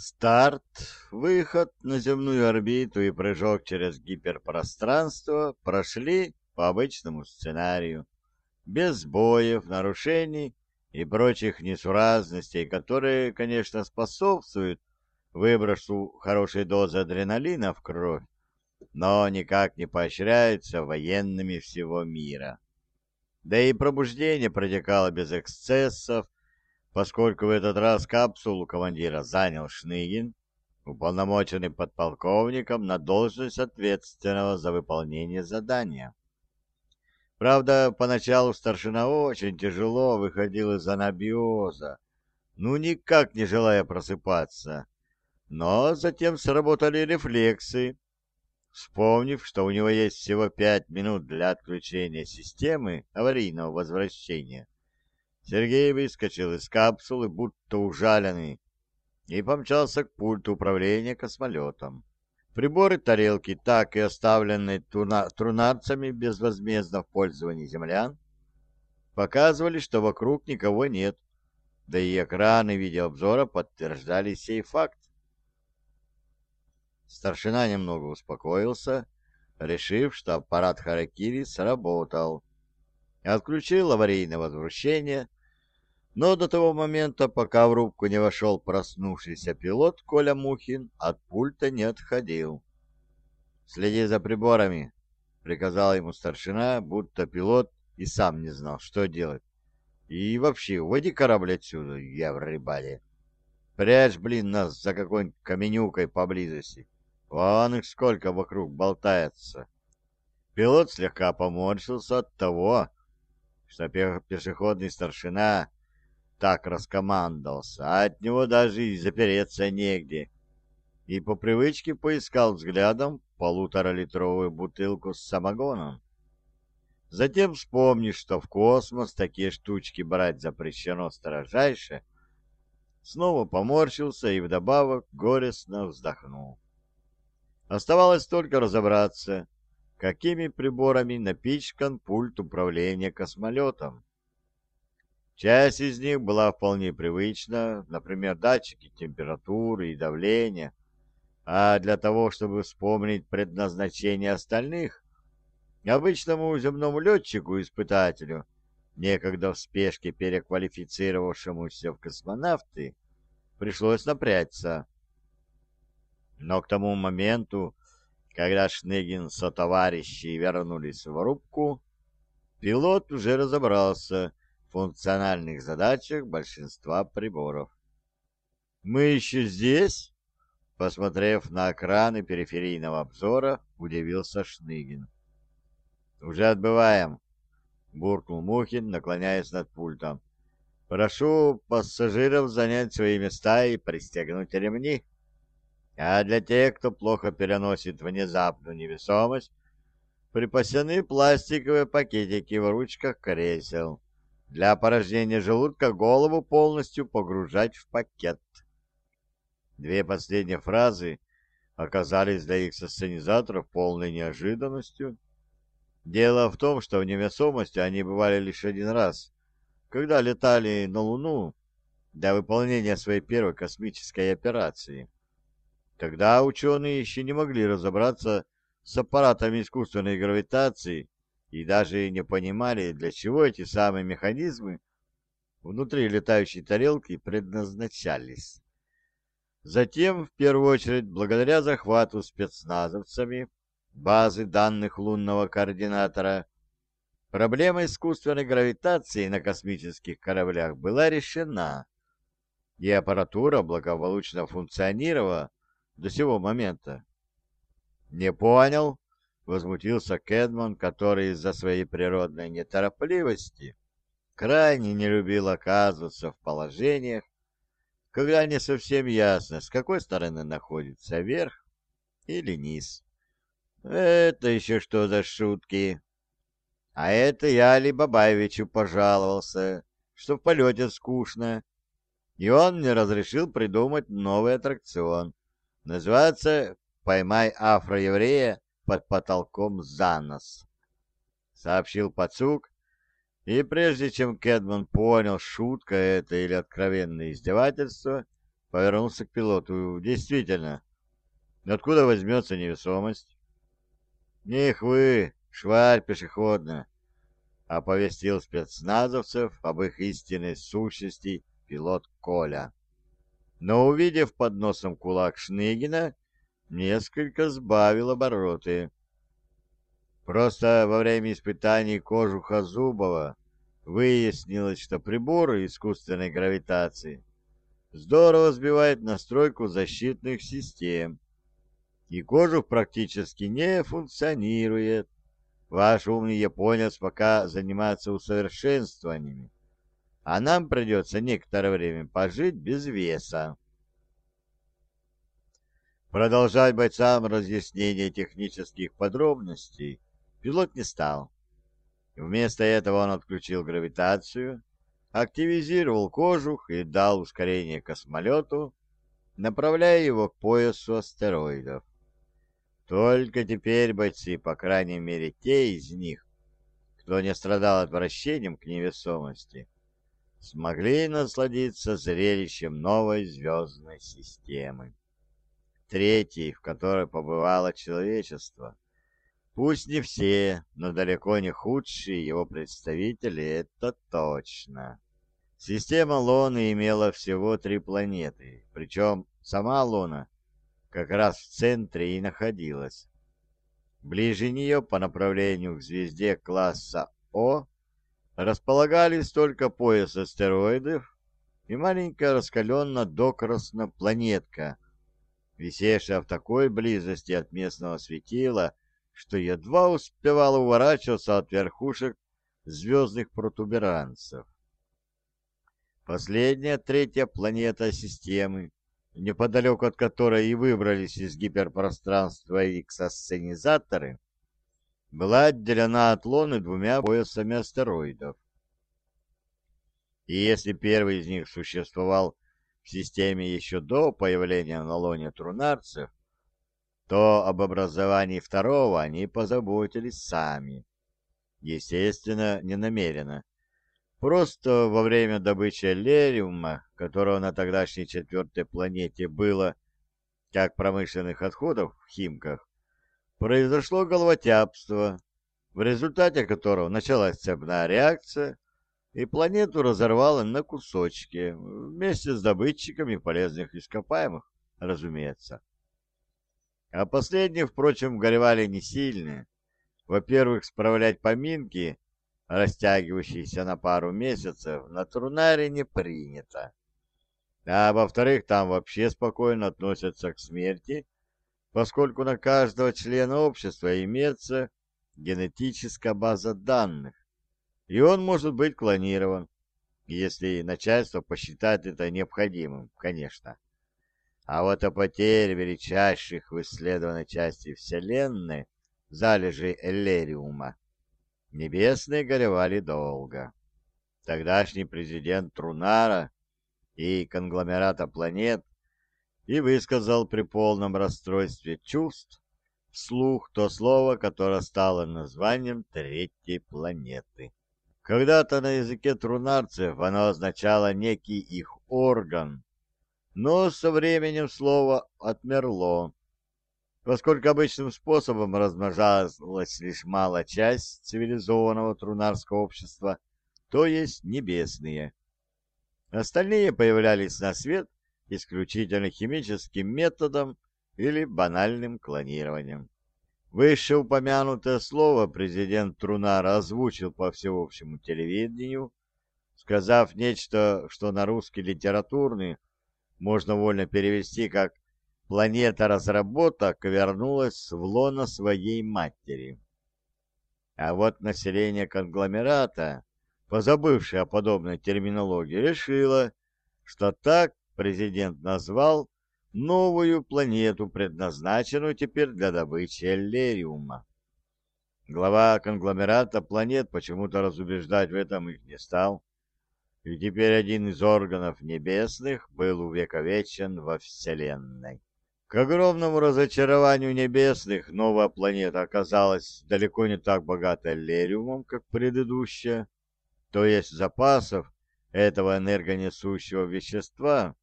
Старт, выход на земную орбиту и прыжок через гиперпространство прошли по обычному сценарию, без сбоев, нарушений и прочих несуразностей, которые, конечно, способствуют выбросу хорошей дозы адреналина в кровь, но никак не поощряются военными всего мира. Да и пробуждение протекало без эксцессов, поскольку в этот раз капсулу командира занял Шныгин, уполномоченный подполковником на должность ответственного за выполнение задания. Правда, поначалу старшина очень тяжело выходил из анабиоза, ну никак не желая просыпаться, но затем сработали рефлексы, Вспомнив, что у него есть всего пять минут для отключения системы аварийного возвращения, Сергей выскочил из капсулы, будто ужаленный, и помчался к пульту управления космолетом. Приборы тарелки, так и оставленные трунарцами безвозмездно в пользовании землян, показывали, что вокруг никого нет, да и экраны видеообзора подтверждали сей факт. Старшина немного успокоился, решив, что аппарат Харакири сработал. Отключил аварийное возвращение, но до того момента, пока в рубку не вошел проснувшийся пилот Коля Мухин, от пульта не отходил. «Следи за приборами», — приказал ему старшина, будто пилот и сам не знал, что делать. «И вообще, уводи корабль отсюда, я в рыбале. Прячь, блин, нас за какой-нибудь каменюкой поблизости». Вон их сколько вокруг болтается. Пилот слегка поморщился от того, что пешеходный старшина так раскомандовался, а от него даже и запереться негде. И по привычке поискал взглядом полуторалитровую бутылку с самогоном. Затем вспомнив, что в космос такие штучки брать запрещено строжайше, снова поморщился и вдобавок горестно вздохнул. Оставалось только разобраться, какими приборами напичкан пульт управления космолетом. Часть из них была вполне привычна, например, датчики температуры и давления, а для того, чтобы вспомнить предназначение остальных, обычному земному летчику-испытателю, некогда в спешке переквалифицировавшемуся в космонавты, пришлось напрячься. Но к тому моменту, когда Шныгин со товарищей вернулись в рубку, пилот уже разобрался функциональных задачах большинства приборов. «Мы еще здесь?» Посмотрев на экраны периферийного обзора, удивился Шныгин. «Уже отбываем», — буркнул Мухин, наклоняясь над пультом. «Прошу пассажиров занять свои места и пристегнуть ремни». А для тех, кто плохо переносит внезапную невесомость, припасены пластиковые пакетики в ручках кресел. Для порождения желудка голову полностью погружать в пакет. Две последние фразы оказались для их сценизаторов полной неожиданностью. Дело в том, что в невесомости они бывали лишь один раз, когда летали на Луну для выполнения своей первой космической операции. Тогда ученые еще не могли разобраться с аппаратами искусственной гравитации и даже не понимали, для чего эти самые механизмы внутри летающей тарелки предназначались. Затем, в первую очередь, благодаря захвату спецназовцами базы данных лунного координатора, проблема искусственной гравитации на космических кораблях была решена, и аппаратура благополучно функционировала до сего момента. «Не понял?» — возмутился Кэдман, который из-за своей природной неторопливости крайне не любил оказываться в положениях, когда не совсем ясно, с какой стороны находится верх или низ. «Это еще что за шутки?» «А это я Алибабаевичу пожаловался, что в полете скучно, и он мне разрешил придумать новый аттракцион. Называется «Поймай афроеврея под потолком за нос», — сообщил Пацук, и прежде чем Кэдман понял, шутка это или откровенное издевательство, повернулся к пилоту. Действительно, откуда возьмется невесомость? Них вы, шварь пешеходная, оповестил спецназовцев об их истинной сущности пилот Коля. Но, увидев под носом кулак Шныгина, несколько сбавил обороты. Просто во время испытаний кожуха Зубова выяснилось, что приборы искусственной гравитации здорово сбивают настройку защитных систем, и кожух практически не функционирует. Ваш умный японец пока занимается усовершенствованиями, а нам придется некоторое время пожить без веса. Продолжать бойцам разъяснение технических подробностей пилот не стал. Вместо этого он отключил гравитацию, активизировал кожух и дал ускорение космолету, направляя его к поясу астероидов. Только теперь бойцы, по крайней мере те из них, кто не страдал отвращением к невесомости, смогли насладиться зрелищем новой звездной системы третий, в которой побывало человечество. Пусть не все, но далеко не худшие его представители, это точно. Система Луны имела всего три планеты, причем сама Луна как раз в центре и находилась. Ближе нее по направлению к звезде класса О располагались только пояс астероидов и маленькая раскаленно-докрасная планетка — висевшая в такой близости от местного светила, что едва успевала уворачиваться от верхушек звездных протуберанцев. Последняя, третья планета системы, неподалеку от которой и выбрались из гиперпространства иксосценизаторы, была отделена от Луны двумя поясами астероидов. И если первый из них существовал системе еще до появления на лоне трунарцев, то об образовании второго они позаботились сами. Естественно, не намеренно. Просто во время добычи лериума, которого на тогдашней четвертой планете было как промышленных отходов в Химках, произошло головотяпство, в результате которого началась цепная реакция, и планету разорвало на кусочки, вместе с добытчиками полезных ископаемых, разумеется. А последние, впрочем, горевали не сильно. Во-первых, справлять поминки, растягивающиеся на пару месяцев, на Трунаре не принято. А во-вторых, там вообще спокойно относятся к смерти, поскольку на каждого члена общества имеется генетическая база данных, и он может быть клонирован, если начальство посчитает это необходимым, конечно. А вот о потере величайших в исследованной части Вселенной залежей Эллериума небесные горевали долго. Тогдашний президент Трунара и конгломерата планет и высказал при полном расстройстве чувств вслух то слово, которое стало названием третьей планеты. Когда-то на языке трунарцев оно означало некий их орган, но со временем слово отмерло, поскольку обычным способом размножалась лишь малая часть цивилизованного трунарского общества, то есть небесные. Остальные появлялись на свет исключительно химическим методом или банальным клонированием. Вышеупомянутое слово президент Трунара озвучил по всеобщему телевидению, сказав нечто, что на русский литературный можно вольно перевести как «планета разработок вернулась в лоно своей матери». А вот население конгломерата, позабывшее о подобной терминологии, решило, что так президент назвал новую планету, предназначенную теперь для добычи эллериума. Глава конгломерата планет почему-то разубеждать в этом их не стал, и теперь один из органов небесных был увековечен во Вселенной. К огромному разочарованию небесных новая планета оказалась далеко не так богата эллериумом, как предыдущая, то есть запасов этого энергонесущего вещества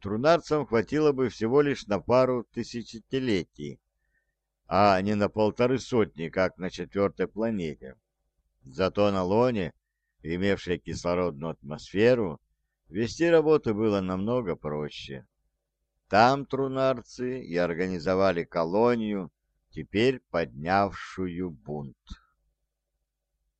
трунарцам хватило бы всего лишь на пару тысячелетий, а не на полторы сотни, как на четвертой планете. Зато на Лоне, имевшей кислородную атмосферу, вести работу было намного проще. Там трунарцы и организовали колонию, теперь поднявшую бунт.